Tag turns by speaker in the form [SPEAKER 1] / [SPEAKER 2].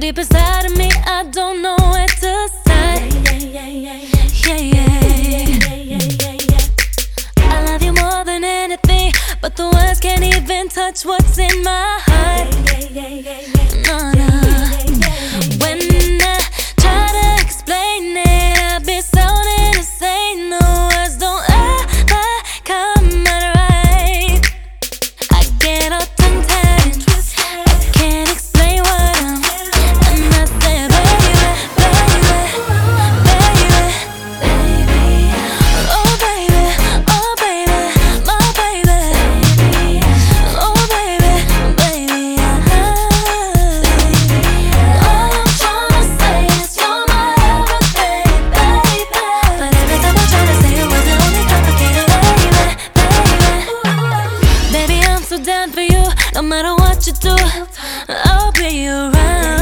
[SPEAKER 1] Deep inside of me, I don't know where to start. Yeah, yeah. I love you more than anything, but the words can't even touch what's in my heart. No matter what you do, I'll be around.